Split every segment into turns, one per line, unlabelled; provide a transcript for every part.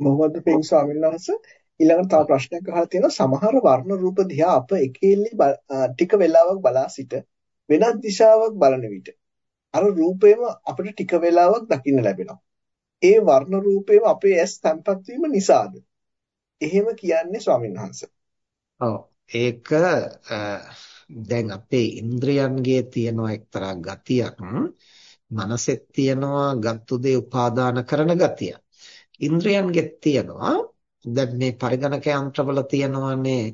මොහොමඩ් පින් ස්වාමීන් වහන්සේ ඊළඟට තව ප්‍රශ්නයක් අහලා තියෙනවා සමහර වර්ණ රූප දිහා අප එකෙල්ලි ටික වෙලාවක් බලා සිට වෙනත් දිශාවක් බලන විට අර රූපේම අපිට ටික වෙලාවක් දකින්න ලැබෙනවා. ඒ වර්ණ රූපේම අපේ ඇස් තැම්පත් වීම නිසාද? එහෙම කියන්නේ ස්වාමීන් වහන්සේ.
ඔව් ඒක දැන් අපේ ඉන්ද්‍රයන්ගේ තියෙන එක්තරා ගතියක් මනසෙත් තියෙනවා ගත්තු දේ උපාදාන කරන ගතියක්. ඉන්ද්‍රයන්ගෙත් තියෙනවා දැන් මේ පරිගණක යන්ත්‍රවල තියෙනවානේ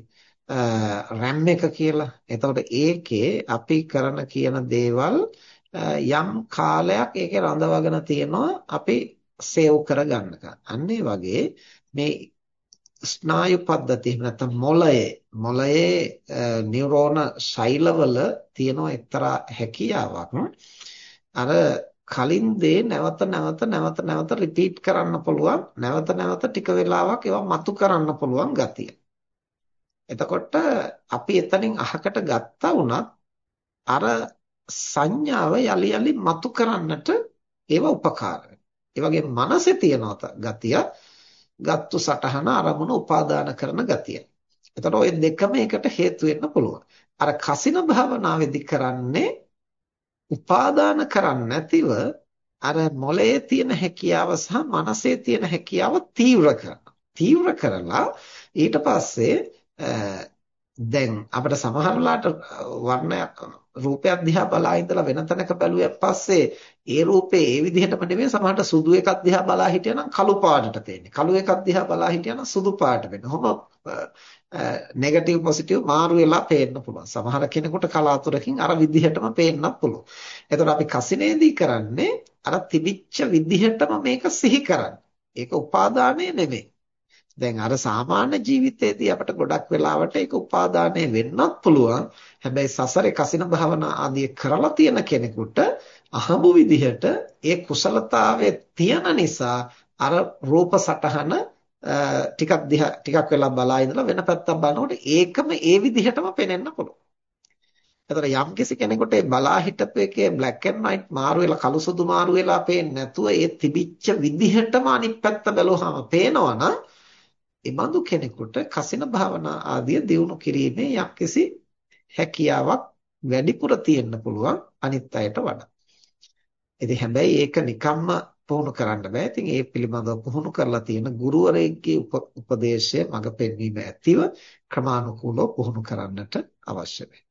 RAM එක කියලා. එතකොට ඒකේ අපි කරන කියන දේවල් යම් කාලයක් ඒකේ රඳවගෙන තියෙනවා අපි සේව් කරගන්නකම්. අන්න වගේ මේ ස්නායු පද්ධතිය නැත්නම් මොළයේ මොළයේ නියුරෝන ශෛලවල තියෙන එක්තරා හැකියාවක් අර කලින් දේ නැවත නැවත නැවත නැවත රිපීට් කරන්න පුළුවන් නැවත නැවත ටික වෙලාවක් ඒවා මතු කරන්න පුළුවන් ගතිය. එතකොට අපි එතනින් අහකට ගත්තා වුණත් අර සංඥාව යලි යලි මතු කරන්නට ඒවා උපකාර ඒ වගේ මනසේ තියෙන ගතිය ගත්තු සටහන අරමුණ උපාදාන කරන ගතිය. එතකොට ওই දෙකම එකට හේතු වෙන්න පුළුවන්. අර කසින භාවනාවේදී කරන්නේ උපාදාන කරන්නේ නැතිව අර මොළයේ තියෙන හැකියාව සහ මනසේ තියෙන හැකියාව තීව්‍ර කරනවා. තීව්‍ර කරලා ඊට පස්සේ දැන් අපිට සමහරලාට වර්ණයක් රූපයක් දිහා බලා ඉඳලා වෙන තැනක බැලුවෙන් පස්සේ ඒ රූපේ ඒ විදිහටම නෙමෙයි සමහරට සුදු එකක් දිහා බලා හිටියනම් කළු පාටට පේන්නේ. කළු එකක් දිහා බලා හිටියනම් සුදු පාට වෙන්නේ. කොහොම නෙගටිව් පොසිටිව් මාරු වෙලා පේන්න පුළුවන්. සමහර කෙනෙකුට කලාතුරකින් අර විදිහටම පේන්නත් පුළුවන්. එතකොට අපි කසිනේදී කරන්නේ අර තිබිච්ච විදිහටම මේක සිහි කරන්නේ. ඒක උපාදානය නෙමෙයි. දැන් අර සාමාන්‍ය ජීවිතයේදී අපිට ගොඩක් වෙලාවට ඒක උපාදානය වෙන්නත් පුළුවන්. හැබැයි සසරේ කසින භාවනා ආදී කරලා තියෙන කෙනෙකුට අහඹු විදිහට ඒ කුසලතාවයේ තියෙන නිසා අර රූප සටහන ටිකක් දිහා ටිකක් වෙලා බලා ඉඳලා වෙන පැත්තක් බලනකොට ඒකම ඒ විදිහටම පේනෙන්න පුළුවන්. එතකොට යම් කිසි කෙනෙකුට ඒ බලා හිටපු එකේ black and white මාරු වෙලා කළු සුදු මාරු වෙලා පේන්නේ නැතුව ඒ තිබිච්ච විදිහටම අනිත් පැත්ත බැලුවහම පේනවනම් ඒ බඳු කෙනෙකුට කසින භාවනා ආදිය දියුණු කිරීමේ යම්කිසි හැකියාවක් වැඩිපුර තියෙන්න පුළුවන් අනිත් අයට වඩා. ඉතින් හැබැයි ඒක නිකම්ම පුහුණු කරන්න බෑ. ඉතින් ඒ පිළිබඳව පුහුණු කරලා තියෙන ගුරුවරයෙක්ගේ උපදේශය මඟ පෙන්වීම ඇතිව ක්‍රමානුකූලව පුහුණු කරන්නට අවශ්‍ය වෙනවා.